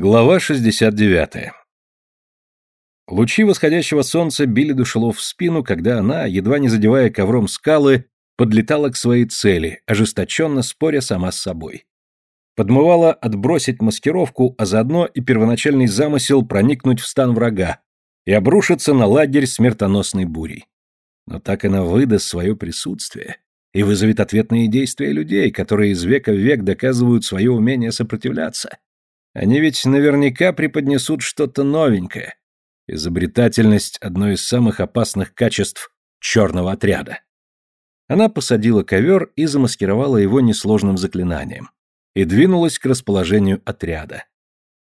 Глава 69. Лучи восходящего солнца били душелов в спину, когда она, едва не задевая ковром скалы, подлетала к своей цели, ожесточенно споря сама с собой. Подмывала отбросить маскировку, а заодно и первоначальный замысел проникнуть в стан врага и обрушиться на лагерь смертоносной бурей. Но так она выдаст свое присутствие и вызовет ответные действия людей, которые из века в век доказывают свое умение сопротивляться они ведь наверняка преподнесут что-то новенькое. Изобретательность – одно из самых опасных качеств черного отряда. Она посадила ковер и замаскировала его несложным заклинанием. И двинулась к расположению отряда.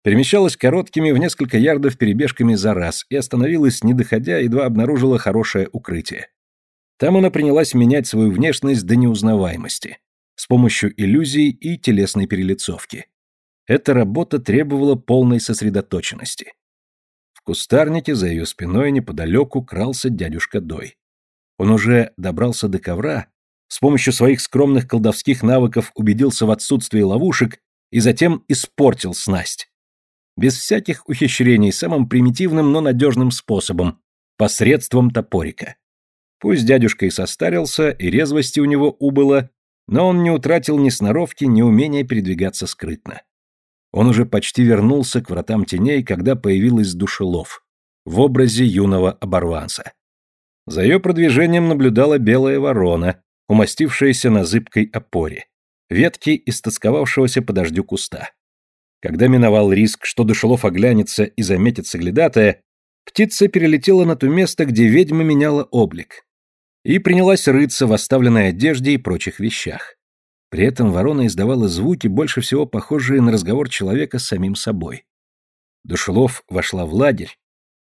Перемещалась короткими в несколько ярдов перебежками за раз и остановилась, не доходя, едва обнаружила хорошее укрытие. Там она принялась менять свою внешность до неузнаваемости с помощью иллюзий и телесной перелицовки. Эта работа требовала полной сосредоточенности. В кустарнике за ее спиной неподалеку крался дядюшка Дой. Он уже добрался до ковра, с помощью своих скромных колдовских навыков убедился в отсутствии ловушек и затем испортил снасть. Без всяких ухищрений, самым примитивным, но надежным способом, посредством топорика. Пусть дядюшка и состарился, и резвости у него убыло, но он не утратил ни сноровки, ни умения передвигаться скрытно. Он уже почти вернулся к вратам теней, когда появилась душелов в образе юного оборванца. За ее продвижением наблюдала белая ворона, умастившаяся на зыбкой опоре, ветки истосковавшегося по дождю куста. Когда миновал риск, что Душелов оглянется и заметит соглядатая, птица перелетела на то место, где ведьма меняла облик, и принялась рыться в оставленной одежде и прочих вещах. При этом ворона издавала звуки, больше всего похожие на разговор человека с самим собой. Душелов вошла в лагерь,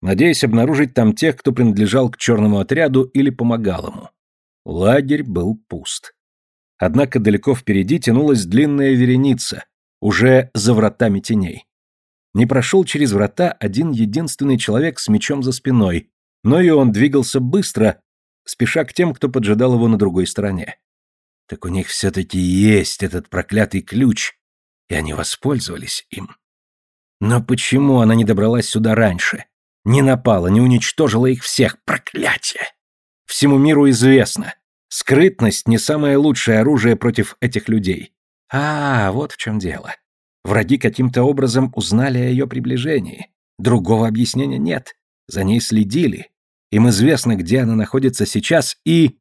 надеясь обнаружить там тех, кто принадлежал к черному отряду или помогал ему. Лагерь был пуст. Однако далеко впереди тянулась длинная вереница, уже за вратами теней. Не прошел через врата один единственный человек с мечом за спиной, но и он двигался быстро, спеша к тем, кто поджидал его на другой стороне. Так у них все-таки есть этот проклятый ключ, и они воспользовались им. Но почему она не добралась сюда раньше? Не напала, не уничтожила их всех. Проклятие! Всему миру известно. Скрытность не самое лучшее оружие против этих людей. А, вот в чем дело. Враги каким-то образом узнали о ее приближении. Другого объяснения нет. За ней следили. Им известно, где она находится сейчас, и...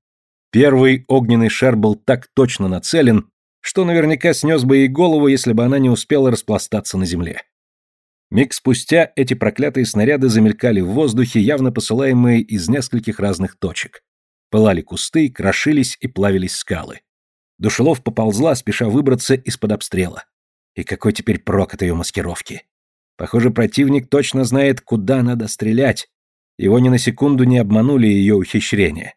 Первый огненный шар был так точно нацелен, что наверняка снес бы ей голову, если бы она не успела распластаться на земле. Миг спустя эти проклятые снаряды замелькали в воздухе, явно посылаемые из нескольких разных точек. Пылали кусты, крошились и плавились скалы. Душелов поползла, спеша выбраться из-под обстрела. И какой теперь прок от ее маскировки? Похоже, противник точно знает, куда надо стрелять. Его ни на секунду не обманули ее ухищрения.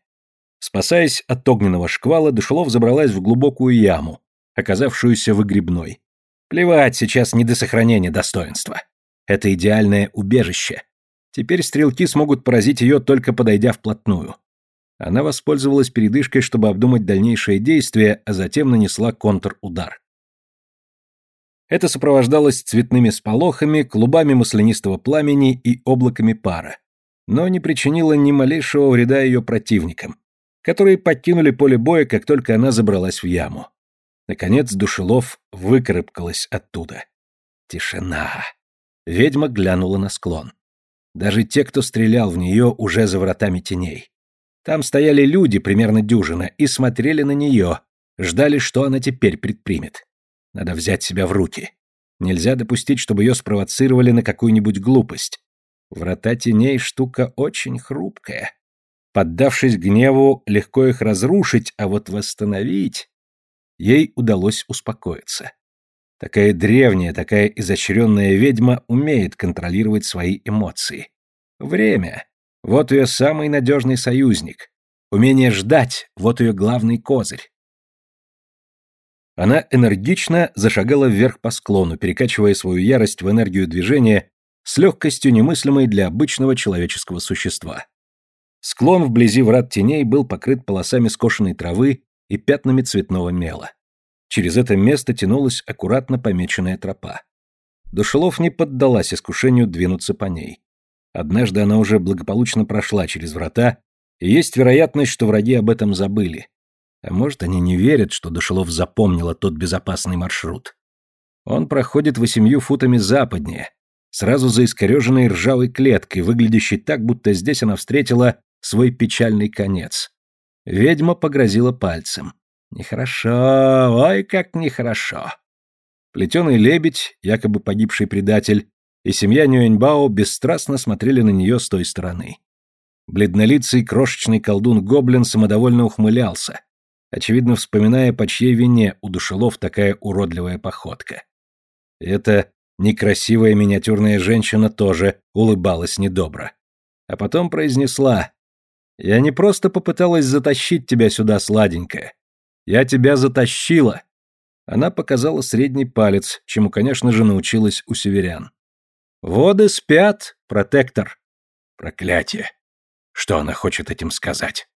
Спасаясь от огненного шквала, Душелов забралась в глубокую яму, оказавшуюся выгребной. Плевать сейчас не до сохранения достоинства. Это идеальное убежище. Теперь стрелки смогут поразить ее, только подойдя вплотную. Она воспользовалась передышкой, чтобы обдумать дальнейшие действия, а затем нанесла контрудар. Это сопровождалось цветными сполохами, клубами маслянистого пламени и облаками пара, но не причинило ни малейшего вреда ее противникам, которые покинули поле боя, как только она забралась в яму. Наконец Душелов выкарабкалась оттуда. Тишина. Ведьма глянула на склон. Даже те, кто стрелял в нее, уже за вратами теней. Там стояли люди, примерно дюжина, и смотрели на нее, ждали, что она теперь предпримет. Надо взять себя в руки. Нельзя допустить, чтобы ее спровоцировали на какую-нибудь глупость. Врата теней штука очень хрупкая. Поддавшись гневу, легко их разрушить, а вот восстановить... Ей удалось успокоиться. Такая древняя, такая изощренная ведьма умеет контролировать свои эмоции. Время. Вот ее самый надежный союзник. Умение ждать — вот ее главный козырь. Она энергично зашагала вверх по склону, перекачивая свою ярость в энергию движения с легкостью немыслимой для обычного человеческого существа. Склон вблизи врат теней был покрыт полосами скошенной травы и пятнами цветного мела. Через это место тянулась аккуратно помеченная тропа. Душелов не поддалась искушению двинуться по ней. Однажды она уже благополучно прошла через врата, и есть вероятность, что враги об этом забыли. А может, они не верят, что Душелов запомнила тот безопасный маршрут. Он проходит восемью футами западнее, сразу за искореженной ржавой клеткой, выглядящей так, будто здесь она встретила свой печальный конец. Ведьма погрозила пальцем. Нехорошо, ой, как нехорошо. Плетеный лебедь, якобы погибший предатель, и семья Нюэньбао бесстрастно смотрели на нее с той стороны. Бледнолицый крошечный колдун-гоблин самодовольно ухмылялся, очевидно вспоминая, по чьей вине у душелов такая уродливая походка. Эта некрасивая миниатюрная женщина тоже улыбалась недобро. А потом произнесла «Я не просто попыталась затащить тебя сюда, сладенькая. Я тебя затащила!» Она показала средний палец, чему, конечно же, научилась у северян. «Воды спят, протектор!» «Проклятие! Что она хочет этим сказать?»